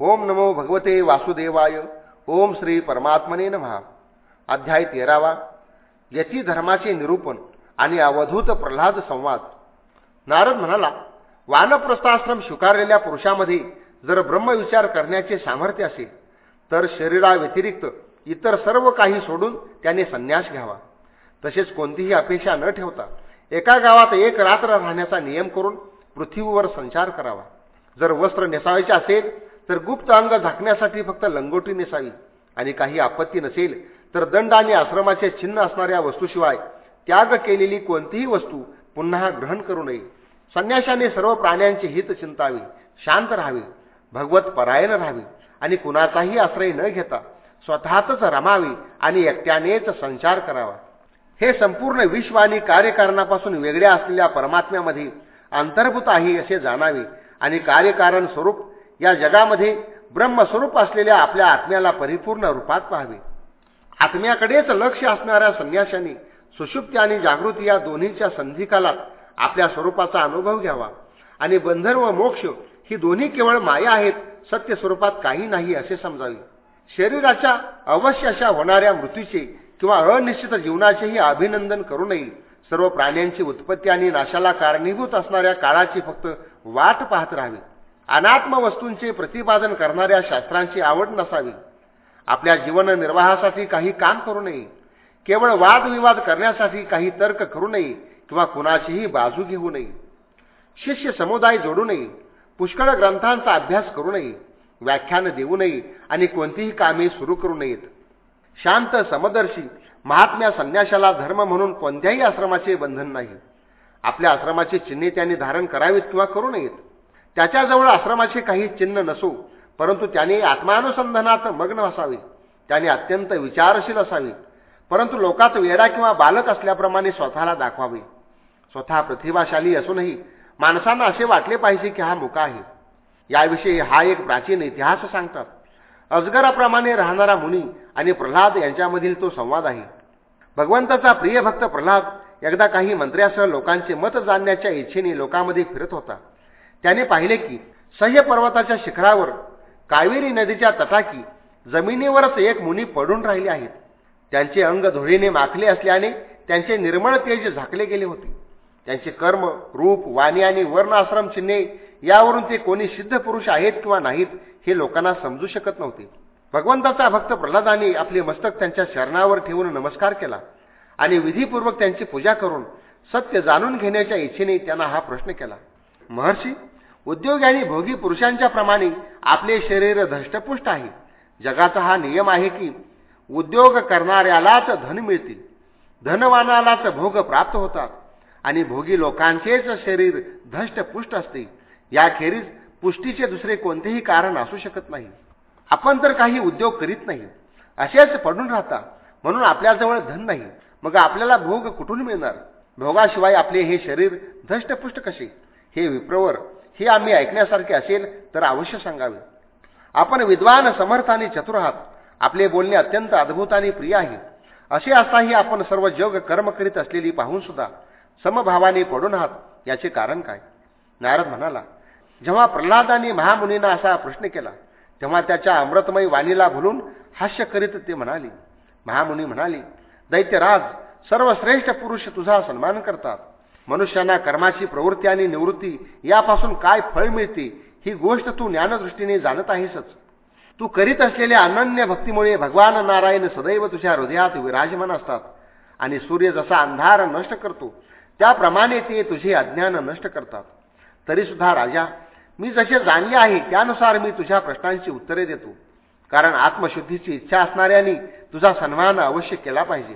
ओम नमो भगवते वासुदेवाय. ओम श्री परमात्मने नमहा अध्याय तेरावा. यती धर्माचे निरूपण आणि अवधूत प्रल्हाद संवाद. नारद म्हणाला वानप्रस्थाश्रम स्वीकारलेल्या पुरुषामध्ये जर ब्रह्मविचार करण्याचे सामर्थ्य असेल तर शरीराव्यतिरिक्त इतर सर्व काही सोडून त्याने संन्यास घ्यावा. तसेच कोणतीही अपेक्षा न ठेवता एका गावात एक रात्र राहण्याचा नियम करून पृथ्वीवर संचार करावा. जर वस्त्र नेसावायचे असेल तर गुप्त अंग झाकण्यासाठी फक्त लंगोटी नेसावी आणि काही आपत्ती नसेल तर दंड आणि आश्रमाचे चिन्ह असणाऱ्या वस्तूशिवाय त्याग केलेली कोणतीही वस्तू पुन्हा ग्रहण करू नये. संन्याशाने सर्व प्राण्यांचे हित चिंतावे शांत राहावे भगवत परायण राहावे आणि कुणाचाही आश्रय न घेता स्वतःच रमावे आणि एकट्यानेच संचार करावा. हे संपूर्ण विश्व आणि कार्यकारणापासून वेगळ्या असलेल्या परमात्म्यामध्ये अंतर्भूत आहे असे जाणावे आणि कार्यकारण स्वरूप या जगामध्ये ब्रह्मस्वरूप असलेल्या आपल्या आत्म्याला परिपूर्ण रूपात पाहावे. आत्म्याकडेच लक्ष असणाऱ्या संन्याशाने सुषुप्ती आणि जागृती या दोन्हीच्या संधिकालात आपल्या स्वरूपाचा अनुभव घ्यावा. आणि बंधन व मोक्ष ही दोन्ही केवळ माया आहेत सत्य स्वरूपात काही नाही असे समजावे. शरीराच्या अवश्य अशा होणाऱ्या मृत्यूचे किंवा अनिश्चित जीवनाचेही अभिनंदन करू नये. सर्व प्राण्यांची उत्पत्ती आणि नाशाला कारणीभूत असणाऱ्या काळाची फक्त वाट पाहत राहावी. अनात्म वस्तूंचे प्रतिपादन करणाऱ्या शास्त्रांची आवड नसावी. आपल्या जीवन निर्वाहासाठी काही काम करू नये. केवळ वादविवाद करण्यासाठी काही तर्क करू नये किंवा कुणाचीही बाजू घेऊ नये. शिष्य समुदाय जोडू नये. पुष्कळ ग्रंथांचा अभ्यास करू नये. व्याख्यान देऊ नये आणि कोणतीही कामे सुरू करू नयेत. शांत समदर्शी महात्म्या संन्याशाला धर्म म्हणून कोणत्याही आश्रमाचे बंधन नाही. आपल्या आश्रमाची चिन्हे त्यांनी धारण करावीत किंवा करू नयेत. त्याच्याजवळ आश्रमाचे काही चिन्ह नसो परंतु त्याने आत्मानुसंधानात मग्न असावे. त्याने अत्यंत विचारशील असावे. परंतु लोकात वेडा किंवा बालक असल्याप्रमाणे स्वतःला दाखवावे. स्वतः प्रतिभाशाली असूनही माणसांना असे वाटले पाहिजे की हा मुका आहे. याविषयी हा एक प्राचीन इतिहास सांगतात. अजगराप्रमाणे राहणारा मुनी आणि प्रल्हाद यांच्यामधील तो संवाद आहे. भगवंताचा प्रिय भक्त प्रल्हाद एकदा काही मंत्र्यासह लोकांचे मत जाणण्याच्या इच्छेने लोकांमध्ये फिरत होता. त्याने पाहिले की सह्य पर्वताच्या शिखरावर कावेरी नदीच्या तटाकी जमिनीवरच एक मुनी पडून राहिले आहेत. त्यांचे अंग धुळीने माखले असल्याने त्यांचे निर्मळ तेज झाकले गेले होते. त्यांचे कर्म रूप वाणी आणि वर्ण आश्रम चिन्हे यावरून ते कोणी सिद्ध पुरुष आहेत किंवा नाहीत हे लोकांना समजू शकत नव्हते. भगवंताचा भक्त प्रल्हादाने आपले मस्तक त्यांच्या शरणावर ठेवून नमस्कार केला आणि विधीपूर्वक त्यांची पूजा करून सत्य जाणून घेण्याच्या इच्छेने त्यांना हा प्रश्न केला. महर्षी उद्योग आणि भोगी पुरुषांच्या प्रमाणे आपले शरीर धष्टपुष्ट आहे. जगाचा हा नियम आहे की उद्योग करणाऱ्यालाच धन मिळते धनवानालाच भोग प्राप्त होतात आणि भोगी लोकांचेच शरीर धष्टपुष्ट असते. याखेरीज पुष्टीचे दुसरे कोणतेही कारण असू शकत नाही. आपण तर काही उद्योग करीत नाही असेच पडून राहता म्हणून आपल्याजवळ धन नाही मग आपल्याला भोग कुठून मिळणार? भोगाशिवाय आपले हे शरीर धष्टपुष्ट कसे? हे विप्रवर हे आम्ही ऐकण्यासारखे असेल तर अवश्य सांगावे. आपण विद्वान समर्थ आणि चतुर आहात. आपले बोलणे अत्यंत अद्भुत आणि प्रिय आहे. असे असताही आपण सर्व जग कर्म करीत असलेली पाहून सुद्धा समभावाने पडून आहात याचे कारण काय? नारद म्हणाला जेव्हा प्रल्हादाने महामुनींना असा प्रश्न केला तेव्हा त्याच्या अमृतमयी वाणीला भुलून हास्य करीत ते म्हणाले. महामुनी म्हणाले दैत्यराज सर्वश्रेष्ठ पुरुष तुझा सन्मान करतात. मनुष्यांना कर्माची प्रवृत्ती आणि निवृत्ती यापासून काय फळ मिळते ही गोष्ट तू ज्ञानदृष्टीने जाणत आहेसच. तू करीत असलेल्या अनन्य भक्तीमुळे भगवान नारायण सदैव तुझ्या हृदयात विराजमान असतात आणि सूर्य जसा अंधार नष्ट करतो त्याप्रमाणे ते तुझे अज्ञान नष्ट करतात. तरीसुद्धा राजा मी जसे जाणले आहे त्यानुसार मी तुझ्या प्रश्नांची उत्तरे देतो. कारण आत्मशुद्धीची इच्छा असणाऱ्यांनी तुझा सन्मान अवश्य केला पाहिजे.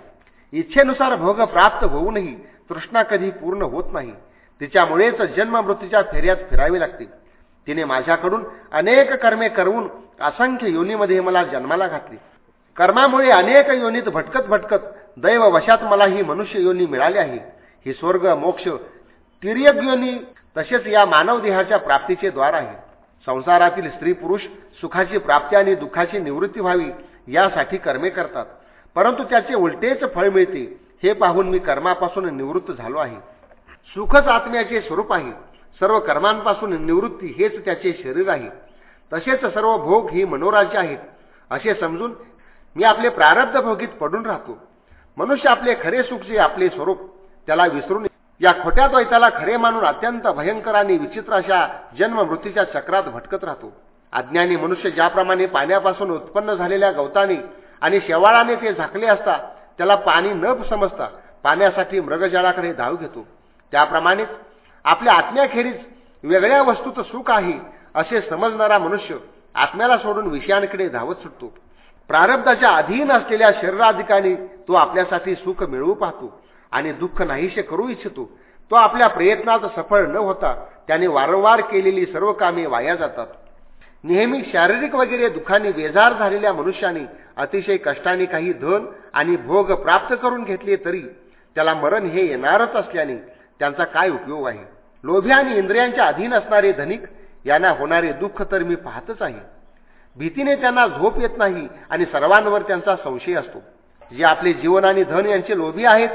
इच्छेनुसार भोग प्राप्त होऊनही तृष्णा कधी पूर्ण होत नाही. तिच्यामुळेच जन्म मृत्यूच्या फेऱ्यात फिरावे लागते तिने माझ्याकडून अनेक कर्मे करवून असंख्य योनीमध्ये मला जन्माला घातली. कर्मामुळे अनेक योनीत भटकत भटकत दैव वशात मला ही मनुष्य योनी मिळाली आहे. ही स्वर्ग मोक्ष तिर्यक योनी तसेच या मानव देहाच्या प्राप्तीचे द्वार आहे. संसारातील स्त्री पुरुष सुखाची प्राप्ती आणि दुःखाची निवृत्ती व्हावी यासाठी कर्मे करतात. परंतु त्याचे उलटेच फळ मिळते. हे पाहून मी कर्मापासून निवृत्त झालो आहे. सुखच आत्म्याचे स्वरूप आहे. सर्व कर्मांपासून निवृत्ती हेच त्याचे शरीर आहे. तसेच सर्व भोग ही मनोराज्य आहेत. असे समजून मी आपले प्रारब्ध भोगीत पडून राहतो. मनुष्य आपले खरे सुख जे आपले स्वरूप त्याला विसरून या खोट्या द्वैताला खरे मानून अत्यंत भयंकर आणि विचित्र अशा जन्ममृत्यूच्या चक्रात भटकत राहतो. अज्ञानी मनुष्य ज्याप्रमाणे पाण्यापासून उत्पन्न झालेल्या गवताने आणि शेवाळाने ते झाकले असता त्याला पाणी न समजता पाण्यासाठी मृगजळाकडे धाव घेतो. त्याप्रमाणेच आपल्या आत्म्याखेरीज वेगळ्या वस्तूत सुख आहे असे समजणारा मनुष्य आत्म्याला सोडून विषयांकडे धावत सुटतो. प्रारब्धाच्या अधीन असलेल्या शरीराधिकाने तो आपल्यासाठी सुख मिळवू पाहतो आणि दुःख नाहीसे करू इच्छितो. तो आपल्या प्रयत्नात सफळ न होता त्याने वारंवार केलेली सर्व कामे वाया जातात. नेहमी शारीरिक वगैरे दुःखाने बेजार झालेल्या मनुष्याने अतिशय कष्टाने काही धन आणि भोग प्राप्त करून घेतले तरी त्याला मरण हे येणारच असल्याने त्यांचा काय उपयोग आहे? लोभी आणि इंद्रियांच्या अधीन असणारे धनिक यांना होणारे दुःख तर मी पाहतच आहे. भीतीने त्यांना झोप येत नाही आणि सर्वांवर त्यांचा संशय असतो. जे आपले जीवन आणि धन यांचे लोभी आहेत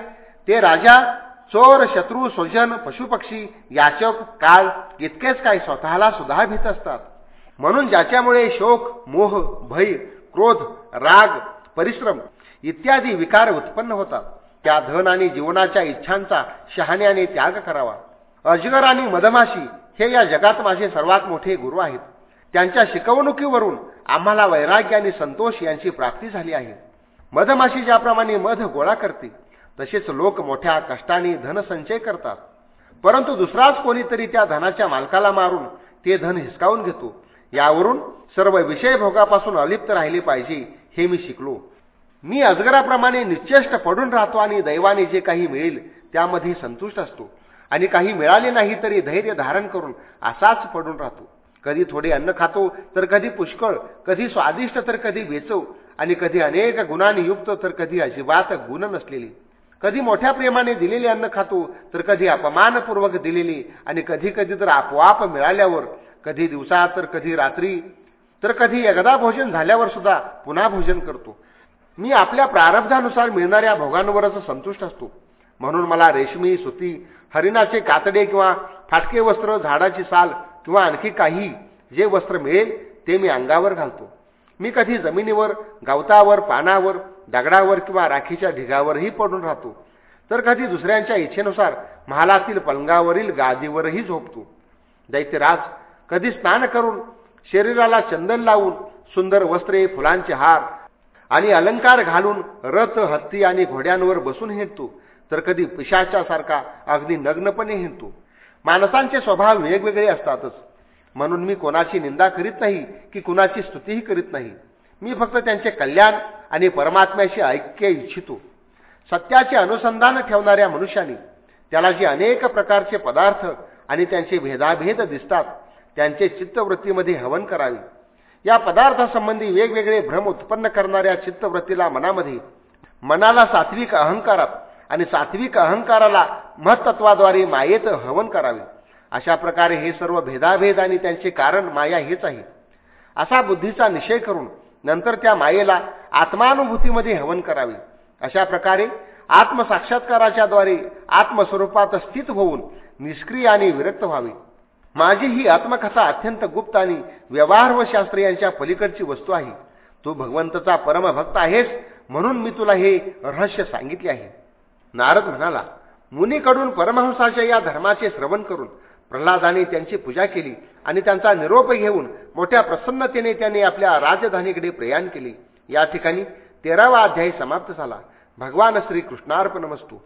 ते राजा चोर शत्रू स्वजन पशुपक्षी याचक काळ इतकेच काय स्वतःला सुद्धा भीत असतात. म्हणून ज्याच्यामुळे शोक मोह भय क्रोध राग परिश्रम इत्यादी विकार उत्पन्न होतात. त्या धन आणि जीवनाच्या इच्छांचा शहाण्याने त्याग करावा. अजगर आणि मधमाशी हे या जगात माझे सर्वात मोठे गुरु आहेत. त्यांच्या शिकवणुकीवरून आम्हाला वैराग्य आणि संतोष यांची प्राप्ती झाली आहे. मधमाशी ज्याप्रमाणे मध गोळा करते तसेच लोक मोठ्या कष्टाने धनसंचय करतात. परंतु दुसराच कोणीतरी त्या धनाच्या मालकाला मारून ते धन हिसकावून घेतो. यावरून सर्व विषय भोगापासून अलिप्त राहिले पाहिजे हे मी शिकलो. मी अजगराप्रमाणे निश्चेष्ट पडून राहतो आणि दैवाने जे काही मिळेल त्यामध्ये संतुष्ट असतो. आणि काही मिळाले नाही तरी धैर्य धारण करून असाच पडून राहतो. कधी थोडे अन्न खातो तर कधी पुष्कळ कधी स्वादिष्ट तर कधी वेचव आणि कधी अनेक गुणांनी युक्त तर कधी अजिबात गुण नसलेली. कधी मोठ्या प्रेमाने दिलेले अन्न खातो तर कधी अपमानपूर्वक दिलेली आणि कधी कधी तर आपोआप मिळाल्यावर कधी दिवसा तर कधी रात्री. तर कधी एकदा भोजन झाल्यावर सुद्धा पुन्हा भोजन करतो. मी आपल्या प्रारब्धानुसार मिळणाऱ्या भोगांवरच संतुष्ट असतो. म्हणून मला रेशमी सुती हरिणाचे कातडे किंवा फाटके वस्त्र झाडाची साल किंवा आणखी काही जे वस्त्र मिळेल ते मी अंगावर घालतो. मी कधी जमिनीवर गवतावर पानावर दगडावर किंवा राखीच्या ढिगावरही पडून राहतो. तर कधी दुसऱ्यांच्या इच्छेनुसार महालातील पलंगावरील गादीवरही झोपतो. दैत्यराज कधी स्नान करून शरीराला चंदन लावून सुंदर वस्त्रे फुलांचे हार आणि अलंकार घालून रथ हत्ती आणि घोड्यांवर बसून हिंडतो तर कधी पिशाच्यासारखा अगदी नग्नपणे हिंडतो माणसांचे स्वभाव वेगवेगळे असतातच. म्हणून मी कोणाची निंदा करीत नाही की कुणाची स्तुतीही करीत नाही. मी फक्त त्यांचे कल्याण आणि परमात्म्याशी ऐक्य इच्छितो. सत्याचे अनुसंधान ठेवणाऱ्या मनुष्याने त्याला जे अनेक प्रकारचे पदार्थ आणि त्यांचे भेदाभेद दिसतात त्यांचे चित्तवृत्तीमध्ये हवन करावे. या पदार्थासंबंधी वेगवेगळे भ्रम उत्पन्न करणाऱ्या चित्तवृत्तीला मनामध्ये मनाला सात्विक अहंकारात आणि सात्विक अहंकाराला महत्त्वाद्वारे मायेत हवन करावे. अशा प्रकारे हे सर्व भेदाभेद आणि त्यांचे कारण माया हेच आहे. असा बुद्धीचा निषेध करून नंतर त्या मायेला आत्मानुभूतीमध्ये हवन करावे. अशा प्रकारे आत्मसाक्षात्काराच्याद्वारे आत्मस्वरूपात स्थित होऊन निष्क्रिय आणि विरक्त व्हावे. माझी ही आत्मकथा अत्यंत गुप्त आणि व्यवहार व शास्त्र यांच्या पलीकडची वस्तू आहे. तू भगवंतचा परमभक्त आहेस म्हणून मी तुला हे रहस्य सांगितले आहे. नारद म्हणाला मुनीकडून परमहंसाच्या या धर्माचे श्रवण करून प्रल्हादाने त्यांची पूजा केली आणि त्यांचा निरोप घेऊन मोठ्या प्रसन्नतेने त्याने आपल्या राजधानीकडे प्रयाण केले. या ठिकाणी तेरावा अध्यायी समाप्त झाला. भगवान श्रीकृष्णार्पण वस्तू